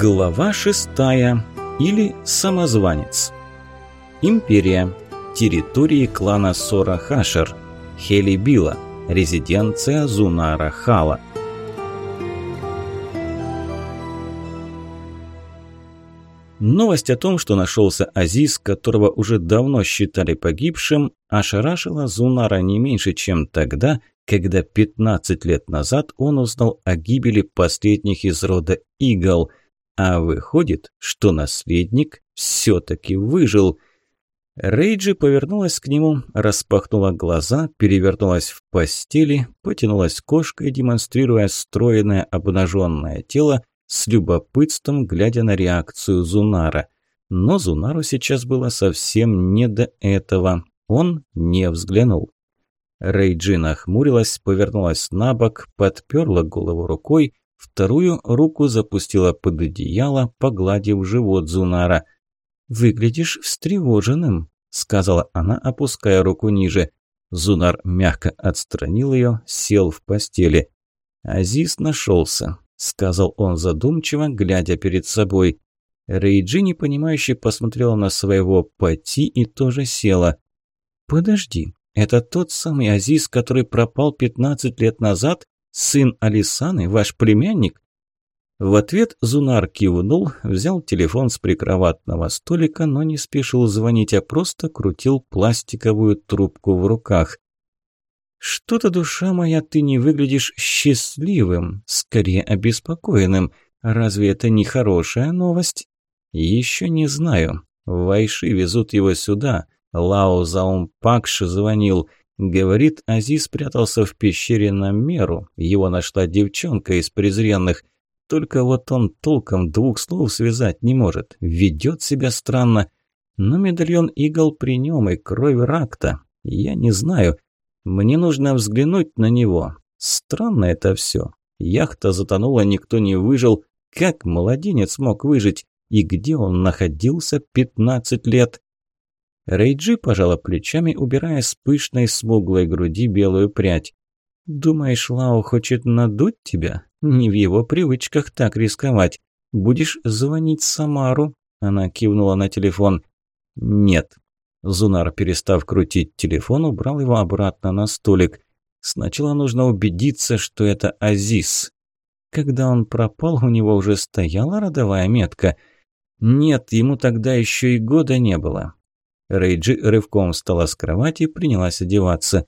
Глава шестая. Или Самозванец. Империя. Территории клана Сора Хашер. Хелибила. Резиденция Зунара Хала. Новость о том, что нашелся Азиз, которого уже давно считали погибшим, ошарашила Зунара не меньше, чем тогда, когда 15 лет назад он узнал о гибели последних из рода Игл – а выходит, что наследник все-таки выжил. Рейджи повернулась к нему, распахнула глаза, перевернулась в постели, потянулась кошкой, демонстрируя стройное обнаженное тело, с любопытством глядя на реакцию Зунара. Но Зунару сейчас было совсем не до этого. Он не взглянул. Рейджи нахмурилась, повернулась на бок, подперла голову рукой Вторую руку запустила под одеяло, погладив живот Зунара. «Выглядишь встревоженным», – сказала она, опуская руку ниже. Зунар мягко отстранил ее, сел в постели. «Азиз нашелся», – сказал он задумчиво, глядя перед собой. Рейджи, непонимающе, посмотрела на своего пати и тоже села. «Подожди, это тот самый Азиз, который пропал пятнадцать лет назад?» Сын Алисаны, ваш племянник?» В ответ Зунар кивнул, взял телефон с прикроватного столика, но не спешил звонить, а просто крутил пластиковую трубку в руках. «Что-то, душа моя, ты не выглядишь счастливым, скорее обеспокоенным. Разве это не хорошая новость?» «Еще не знаю. Вайши везут его сюда. Лао Заумпакш звонил. Говорит, Азиз спрятался в пещере на меру. Его нашла девчонка из презренных. Только вот он толком двух слов связать не может. Ведет себя странно. Но медальон игл при нем и кровь ракта. Я не знаю. Мне нужно взглянуть на него. Странно это все. Яхта затонула, никто не выжил. Как младенец мог выжить? И где он находился 15 лет? Рейджи пожала плечами, убирая с пышной смуглой груди белую прядь. «Думаешь, Лао хочет надуть тебя? Не в его привычках так рисковать. Будешь звонить Самару?» Она кивнула на телефон. «Нет». Зунар, перестав крутить телефон, убрал его обратно на столик. «Сначала нужно убедиться, что это Азиз». Когда он пропал, у него уже стояла родовая метка. Нет, ему тогда еще и года не было. Рейджи рывком встала с кровати и принялась одеваться.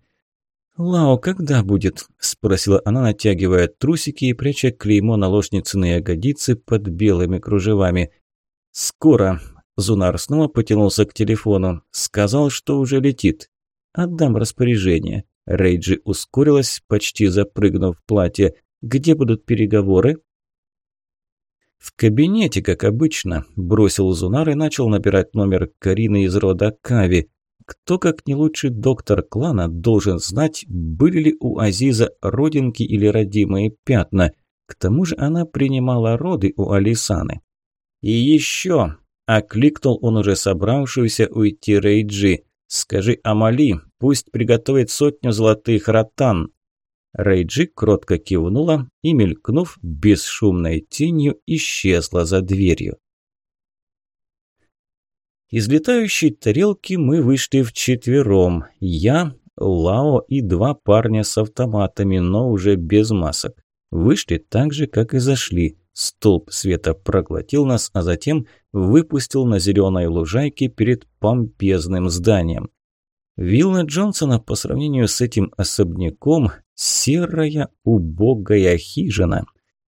«Лао, когда будет?» – спросила она, натягивая трусики и пряча клеймо наложницы на ягодицы под белыми кружевами. «Скоро». Зунар снова потянулся к телефону. Сказал, что уже летит. «Отдам распоряжение». Рейджи ускорилась, почти запрыгнув в платье. «Где будут переговоры?» «В кабинете, как обычно», – бросил Зунар и начал набирать номер Карины из рода Кави. Кто, как не лучший доктор клана, должен знать, были ли у Азиза родинки или родимые пятна. К тому же она принимала роды у Алисаны. «И еще», – окликнул он уже собравшуюся уйти Рейджи, – «скажи Амали, пусть приготовит сотню золотых ротан, Рейджи кротко кивнула и, мелькнув бесшумной тенью, исчезла за дверью. Из летающей тарелки мы вышли вчетвером. Я, Лао и два парня с автоматами, но уже без масок. Вышли так же, как и зашли. Столб света проглотил нас, а затем выпустил на зеленой лужайке перед помпезным зданием. Вилла Джонсона по сравнению с этим особняком – серая убогая хижина.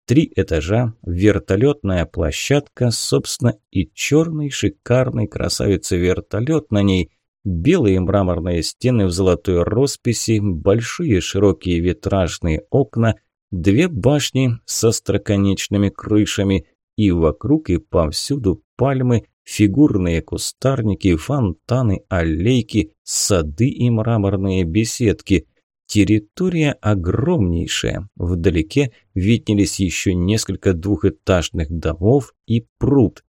Три этажа, вертолетная площадка, собственно, и черный шикарный красавица-вертолет на ней, белые мраморные стены в золотой росписи, большие широкие витражные окна, две башни со строконечными крышами и вокруг и повсюду пальмы, Фигурные кустарники, фонтаны, аллейки, сады и мраморные беседки. Территория огромнейшая. Вдалеке виднелись еще несколько двухэтажных домов и пруд.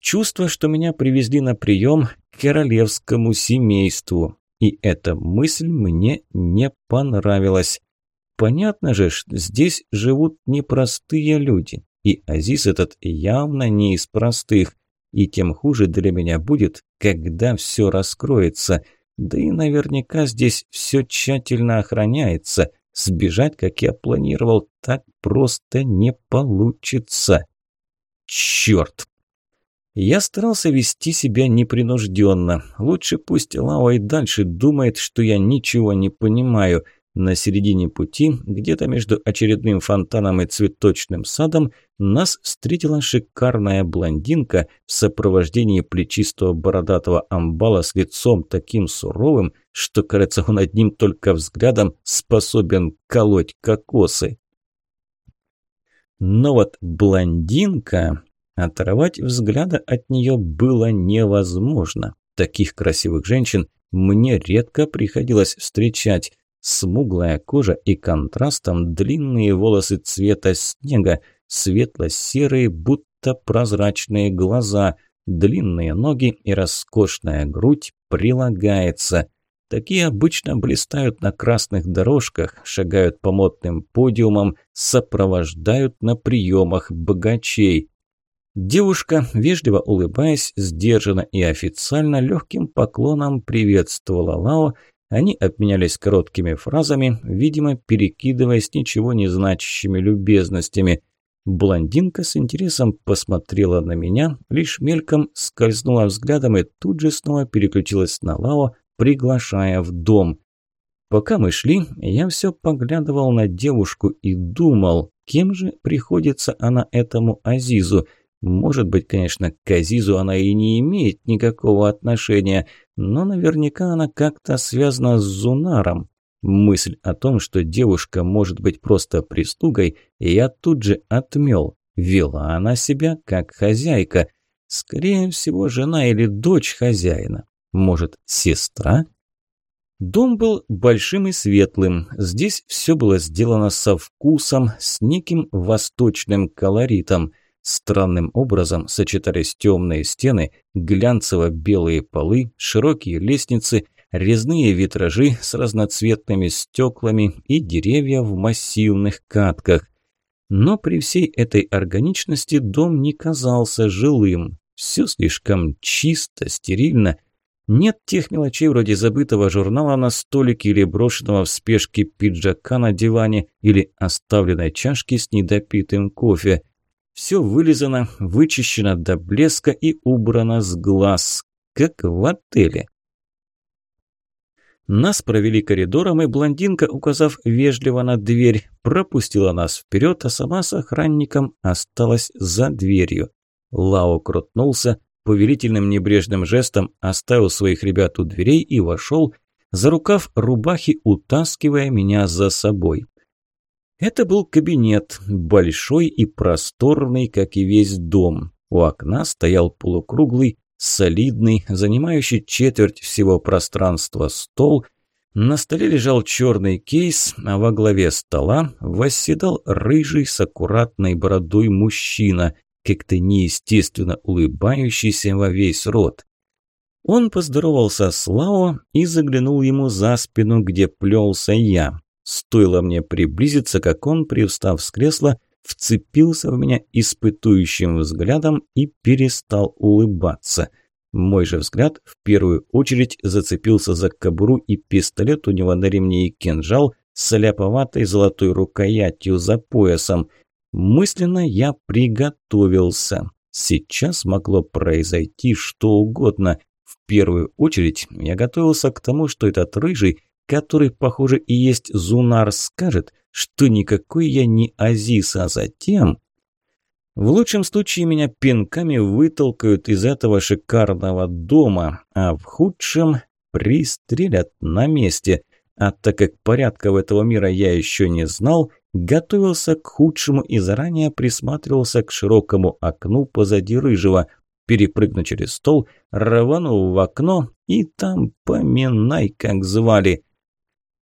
Чувство, что меня привезли на прием к королевскому семейству. И эта мысль мне не понравилась. Понятно же, что здесь живут непростые люди. и Азиз этот явно не из простых. И тем хуже для меня будет, когда все раскроется. Да и наверняка здесь все тщательно охраняется. Сбежать, как я планировал, так просто не получится. Черт! Я старался вести себя непринужденно. Лучше пусть Лао и дальше думает, что я ничего не понимаю – на середине пути, где-то между очередным фонтаном и цветочным садом, нас встретила шикарная блондинка в сопровождении плечистого бородатого амбала с лицом таким суровым, что, кажется, он одним только взглядом способен колоть кокосы. Но вот блондинка... Оторвать взгляда от нее было невозможно. Таких красивых женщин мне редко приходилось встречать. Смуглая кожа и контрастом длинные волосы цвета снега, светло-серые, будто прозрачные глаза, длинные ноги и роскошная грудь прилагается. Такие обычно блистают на красных дорожках, шагают по модным подиумам, сопровождают на приемах богачей. Девушка, вежливо улыбаясь, сдержанно и официально легким поклоном приветствовала Лао они обменялись короткими фразами, видимо, перекидываясь ничего не значащими любезностями. Блондинка с интересом посмотрела на меня, лишь мельком скользнула взглядом и тут же снова переключилась на Лао, приглашая в дом. Пока мы шли, я все поглядывал на девушку и думал, кем же приходится она этому Азизу – может быть, конечно, к Азизу она и не имеет никакого отношения, но наверняка она как-то связана с Зунаром. Мысль о том, что девушка может быть просто прислугой, я тут же отмел. Вела она себя как хозяйка. Скорее всего, жена или дочь хозяина. Может, сестра? Дом был большим и светлым. Здесь все было сделано со вкусом, с неким восточным колоритом. Странным образом сочетались темные стены, глянцево-белые полы, широкие лестницы, резные витражи с разноцветными стеклами и деревья в массивных катках. Но при всей этой органичности дом не казался жилым. Все слишком чисто, стерильно. Нет тех мелочей вроде забытого журнала на столике или брошенного в спешке пиджака на диване или оставленной чашки с недопитым кофе – все вылизано, вычищено до блеска и убрано с глаз, как в отеле. Нас провели коридором, и блондинка, указав вежливо на дверь, пропустила нас вперед, а сама с охранником осталась за дверью. Лао крутнулся, повелительным небрежным жестом оставил своих ребят у дверей и вошел, за рукав рубахи утаскивая меня за собой. Это был кабинет, большой и просторный, как и весь дом. У окна стоял полукруглый, солидный, занимающий четверть всего пространства стол. На столе лежал черный кейс, а во главе стола восседал рыжий с аккуратной бородой мужчина, как-то неестественно улыбающийся во весь рот. Он поздоровался с Лао и заглянул ему за спину, где плелся я. Стоило мне приблизиться, как он, привстав с кресла, вцепился в меня испытующим взглядом и перестал улыбаться. Мой же взгляд в первую очередь зацепился за кобуру и пистолет у него на ремне и кинжал с ляповатой золотой рукоятью за поясом. Мысленно я приготовился. Сейчас могло произойти что угодно. В первую очередь я готовился к тому, что этот рыжий – который, похоже, и есть Зунар, скажет, что никакой я не Азис, а затем... В лучшем случае меня пинками вытолкают из этого шикарного дома, а в худшем пристрелят на месте. А так как порядка в этого мира я еще не знал, готовился к худшему и заранее присматривался к широкому окну позади рыжего, перепрыгну через стол, рванул в окно и там поминай, как звали.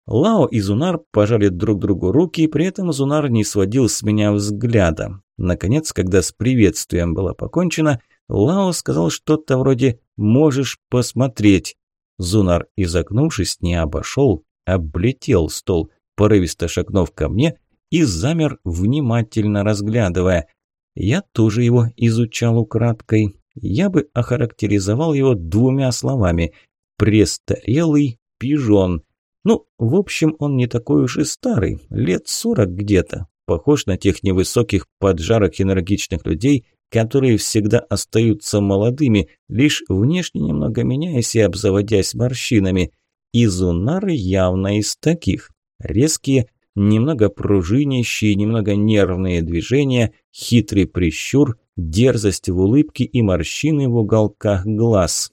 Лао и Зунар пожали друг другу руки, и при этом Зунар не сводил с меня взгляда. Наконец, когда с приветствием было покончено, Лао сказал что-то вроде «можешь посмотреть». Зунар, изогнувшись, не обошел, облетел стол, порывисто шагнув ко мне и замер, внимательно разглядывая. Я тоже его изучал украдкой. Я бы охарактеризовал его двумя словами – престарелый пижон. Ну, в общем, он не такой уж и старый, лет сорок где-то. Похож на тех невысоких, поджарых, энергичных людей, которые всегда остаются молодыми, лишь внешне немного меняясь и обзаводясь морщинами. И Зунар явно из таких. Резкие, немного пружинящие, немного нервные движения, хитрый прищур, дерзость в улыбке и морщины в уголках глаз.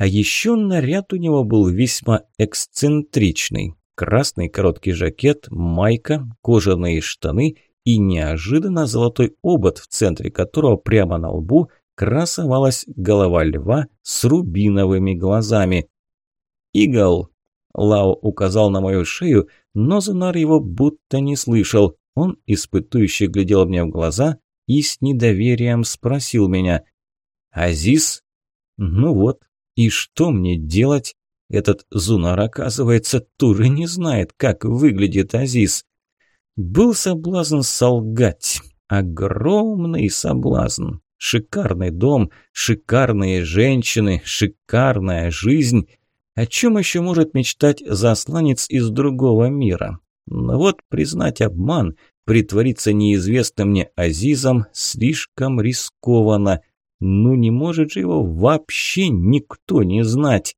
А еще наряд у него был весьма эксцентричный. Красный короткий жакет, майка, кожаные штаны и неожиданно золотой обод, в центре которого прямо на лбу красовалась голова льва с рубиновыми глазами. «Игл!» – Лао указал на мою шею, но Зунар его будто не слышал. Он испытующе глядел мне в глаза и с недоверием спросил меня. «Азиз?» «Ну вот, и что мне делать? Этот Зунар, оказывается, тоже не знает, как выглядит Азиз. Был соблазн солгать. Огромный соблазн. Шикарный дом, шикарные женщины, шикарная жизнь. О чем еще может мечтать засланец из другого мира? Но вот признать обман, притвориться неизвестным мне Азизом слишком рискованно. Ну не может же его вообще никто не знать.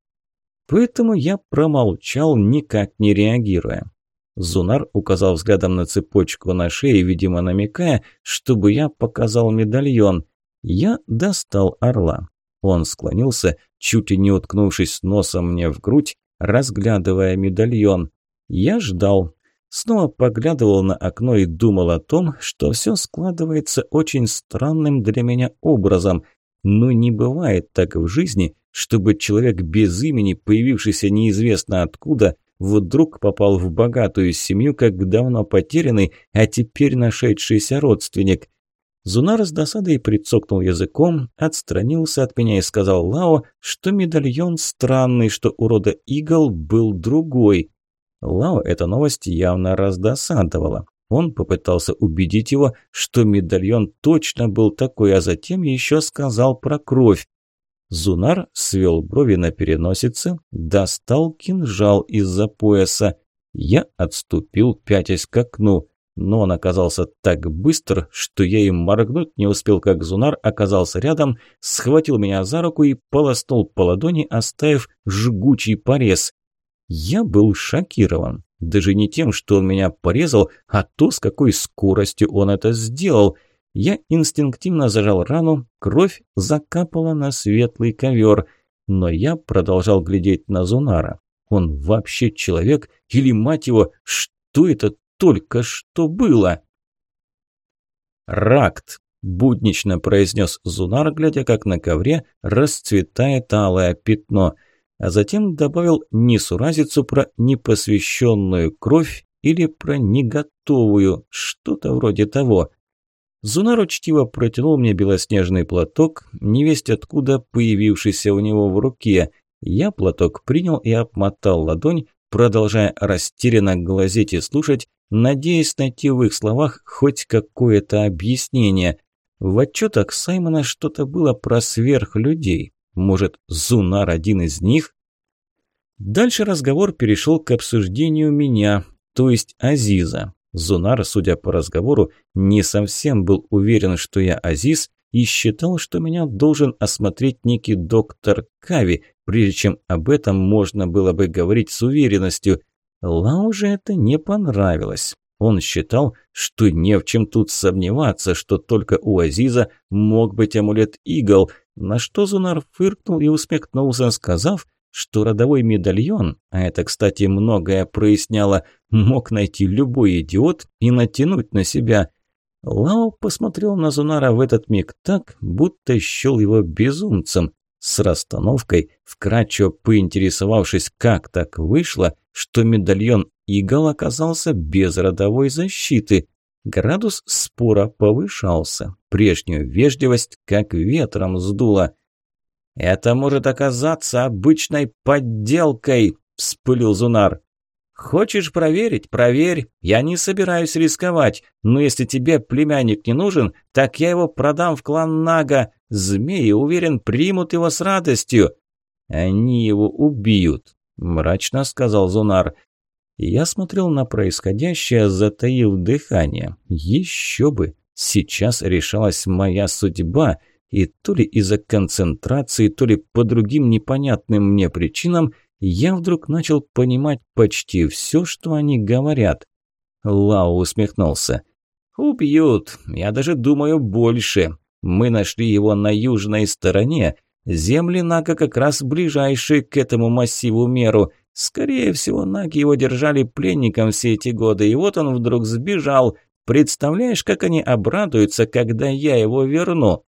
Поэтому я промолчал, никак не реагируя. Зунар указал взглядом на цепочку на шее, видимо намекая, чтобы я показал медальон. Я достал орла. Он склонился, чуть и не уткнувшись носом мне в грудь, разглядывая медальон. Я ждал. Снова поглядывал на окно и думал о том, что все складывается очень странным для меня образом. Но не бывает так в жизни, чтобы человек без имени, появившийся неизвестно откуда, вдруг попал в богатую семью, как давно потерянный, а теперь нашедшийся родственник. Зунар с досадой прицокнул языком, отстранился от меня и сказал Лао, что медальон странный, что у рода Игл был другой. Лао эта новость явно раздосадовала. Он попытался убедить его, что медальон точно был такой, а затем еще сказал про кровь. Зунар свел брови на переносице, достал кинжал из-за пояса. Я отступил, пятясь к окну, но он оказался так быстр, что я им моргнуть не успел, как Зунар оказался рядом, схватил меня за руку и полоснул по ладони, оставив жгучий порез. Я был шокирован. Даже не тем, что он меня порезал, а то, с какой скоростью он это сделал – я инстинктивно зажал рану, кровь закапала на светлый ковер, но я продолжал глядеть на Зунара. Он вообще человек или, мать его, что это только что было? «Ракт», – буднично произнес Зунар, глядя, как на ковре расцветает алое пятно, а затем добавил несуразицу про непосвященную кровь или про неготовую, что-то вроде того. Зунар учтиво протянул мне белоснежный платок, невесть откуда появившийся у него в руке. Я платок принял и обмотал ладонь, продолжая растерянно глазеть и слушать, надеясь найти в их словах хоть какое-то объяснение. В отчетах Саймона что-то было про сверхлюдей. Может, Зунар один из них? Дальше разговор перешел к обсуждению меня, то есть Азиза. Зунар, судя по разговору, не совсем был уверен, что я Азиз, и считал, что меня должен осмотреть некий доктор Кави, прежде чем об этом можно было бы говорить с уверенностью. Лау же это не понравилось. Он считал, что не в чем тут сомневаться, что только у Азиза мог быть амулет Игл, на что Зунар фыркнул и усмехнулся, сказав, что родовой медальон, а это, кстати, многое проясняло, мог найти любой идиот и натянуть на себя. Лао посмотрел на Зунара в этот миг так, будто счел его безумцем, с расстановкой, вкратчиво поинтересовавшись, как так вышло, что медальон игл оказался без родовой защиты. Градус спора повышался, прежнюю вежливость как ветром сдуло. «Это может оказаться обычной подделкой», – вспылил Зунар. Хочешь проверить? Проверь. Я не собираюсь рисковать. Но если тебе племянник не нужен, так я его продам в клан Нага. Змеи, уверен, примут его с радостью. Они его убьют, мрачно сказал Зунар. Я смотрел на происходящее, затаив дыхание. Еще бы, сейчас решалась моя судьба, и то ли из-за концентрации, то ли по другим непонятным мне причинам я вдруг начал понимать почти все, что они говорят. Лао усмехнулся. «Убьют. Я даже думаю больше. Мы нашли его на южной стороне. Земли Нага как раз ближайшие к этому массиву меру. Скорее всего, Наги его держали пленником все эти годы, и вот он вдруг сбежал. Представляешь, как они обрадуются, когда я его верну?»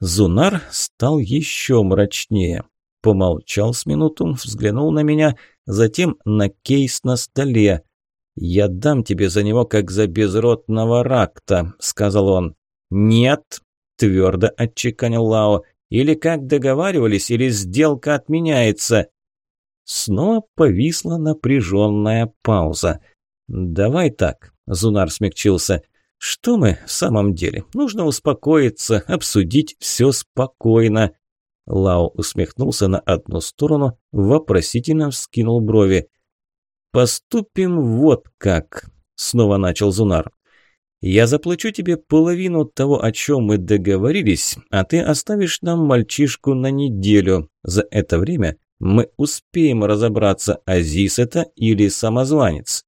Зунар стал еще мрачнее. Помолчал с минуту, взглянул на меня, затем на кейс на столе. «Я дам тебе за него, как за безродного ракта», – сказал он. «Нет», – твердо отчеканил Лао. «Или как договаривались, или сделка отменяется». Снова повисла напряженная пауза. «Давай так», – Зунар смягчился. «Что мы в самом деле? Нужно успокоиться, обсудить все спокойно. Лао усмехнулся на одну сторону, вопросительно вскинул брови. «Поступим вот как», – снова начал Зунар. «Я заплачу тебе половину того, о чем мы договорились, а ты оставишь нам мальчишку на неделю. За это время мы успеем разобраться, Азис это или самозванец».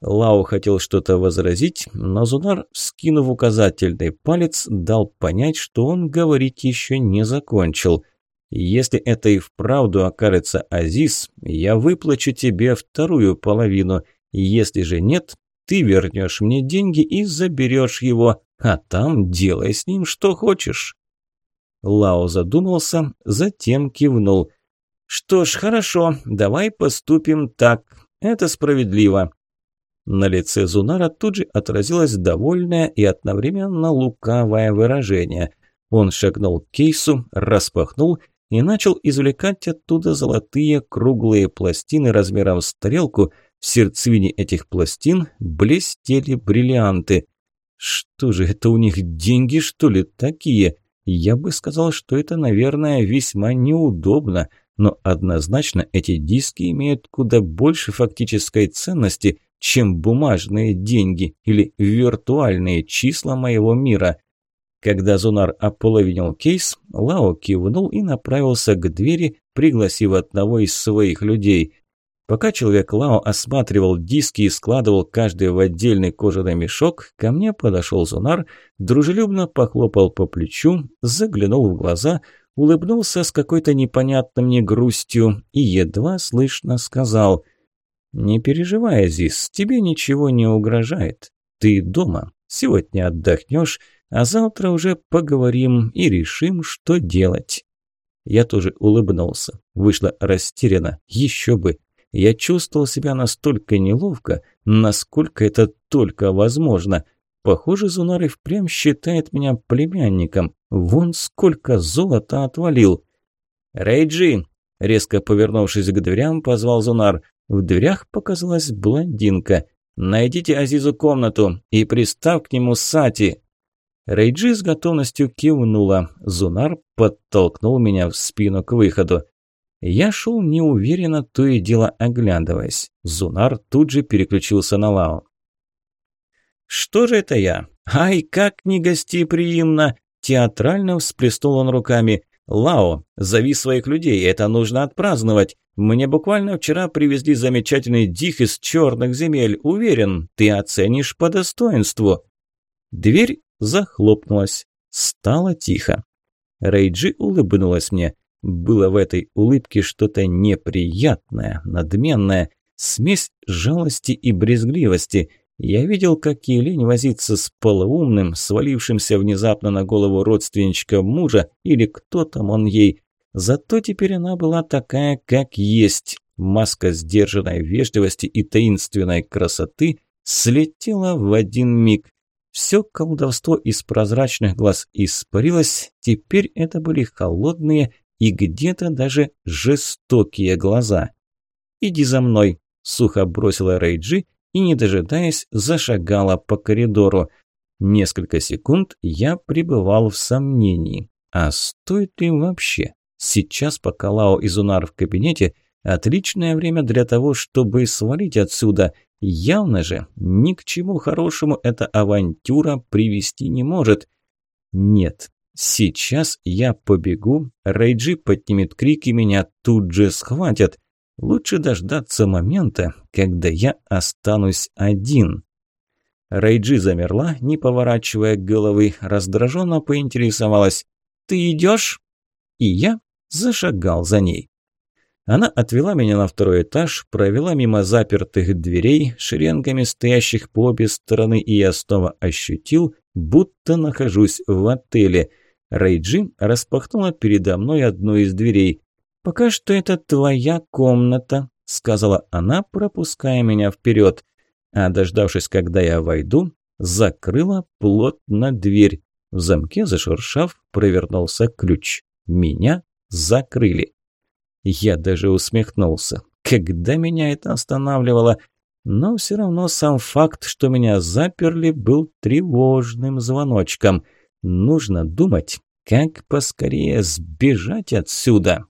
Лао хотел что-то возразить, но Зунар, скинув указательный палец, дал понять, что он говорить еще не закончил. «Если это и вправду окажется Азиз, я выплачу тебе вторую половину. Если же нет, ты вернешь мне деньги и заберешь его, а там делай с ним что хочешь». Лао задумался, затем кивнул. «Что ж, хорошо, давай поступим так. Это справедливо. На лице Зунара тут же отразилось довольное и одновременно лукавое выражение. Он шагнул к кейсу, распахнул и начал извлекать оттуда золотые круглые пластины размером с тарелку. В сердцевине этих пластин блестели бриллианты. Что же это у них деньги, что ли, такие? Я бы сказал, что это, наверное, весьма неудобно, но однозначно эти диски имеют куда больше фактической ценности – чем бумажные деньги или виртуальные числа моего мира. Когда Зунар ополовинил кейс, Лао кивнул и направился к двери, пригласив одного из своих людей. Пока человек Лао осматривал диски и складывал каждый в отдельный кожаный мешок, ко мне подошел Зунар, дружелюбно похлопал по плечу, заглянул в глаза, улыбнулся с какой-то непонятной мне грустью и едва слышно сказал – «Не переживай, Азиз, тебе ничего не угрожает. Ты дома, сегодня отдохнешь, а завтра уже поговорим и решим, что делать». Я тоже улыбнулся, вышла растерянно, еще бы. Я чувствовал себя настолько неловко, насколько это только возможно. Похоже, Зунар и впрямь считает меня племянником. Вон сколько золота отвалил. «Рейджи!» Резко повернувшись к дверям, позвал Зунар. В дверях показалась блондинка. «Найдите Азизу комнату и пристав к нему Сати!» Рейджи с готовностью кивнула. Зунар подтолкнул меня в спину к выходу. Я шел неуверенно, то и дело оглядываясь. Зунар тут же переключился на Лао. «Что же это я? Ай, как негостеприимно!» Театрально всплеснул он руками. «Лао, зови своих людей, это нужно отпраздновать. Мне буквально вчера привезли замечательный дих из черных земель. Уверен, ты оценишь по достоинству». Дверь захлопнулась. Стало тихо. Рейджи улыбнулась мне. Было в этой улыбке что-то неприятное, надменное, смесь жалости и брезгливости. Я видел, как Елень возится с полоумным, свалившимся внезапно на голову родственничка мужа, или кто там он ей, Зато теперь она была такая, как есть. Маска сдержанной вежливости и таинственной красоты слетела в один миг. Все колдовство из прозрачных глаз испарилось, теперь это были холодные и где-то даже жестокие глаза. «Иди за мной», – сухо бросила Рейджи и, не дожидаясь, зашагала по коридору. Несколько секунд я пребывал в сомнении. А стоит ли вообще? Сейчас, пока Лао и Зунар в кабинете, отличное время для того, чтобы свалить отсюда. Явно же, ни к чему хорошему эта авантюра привести не может. Нет, сейчас я побегу, Рейджи поднимет крик и меня тут же схватят. Лучше дождаться момента, когда я останусь один. Рейджи замерла, не поворачивая головы, раздраженно поинтересовалась. «Ты идешь?» И я зашагал за ней. Она отвела меня на второй этаж, провела мимо запертых дверей, шеренгами стоящих по обе стороны, и я снова ощутил, будто нахожусь в отеле. Рейджи распахнула передо мной одну из дверей. «Пока что это твоя комната», – сказала она, пропуская меня вперед. А дождавшись, когда я войду, закрыла плотно дверь. В замке, зашуршав, провернулся ключ. Меня закрыли. Я даже усмехнулся. Когда меня это останавливало? Но все равно сам факт, что меня заперли, был тревожным звоночком. Нужно думать, как поскорее сбежать отсюда.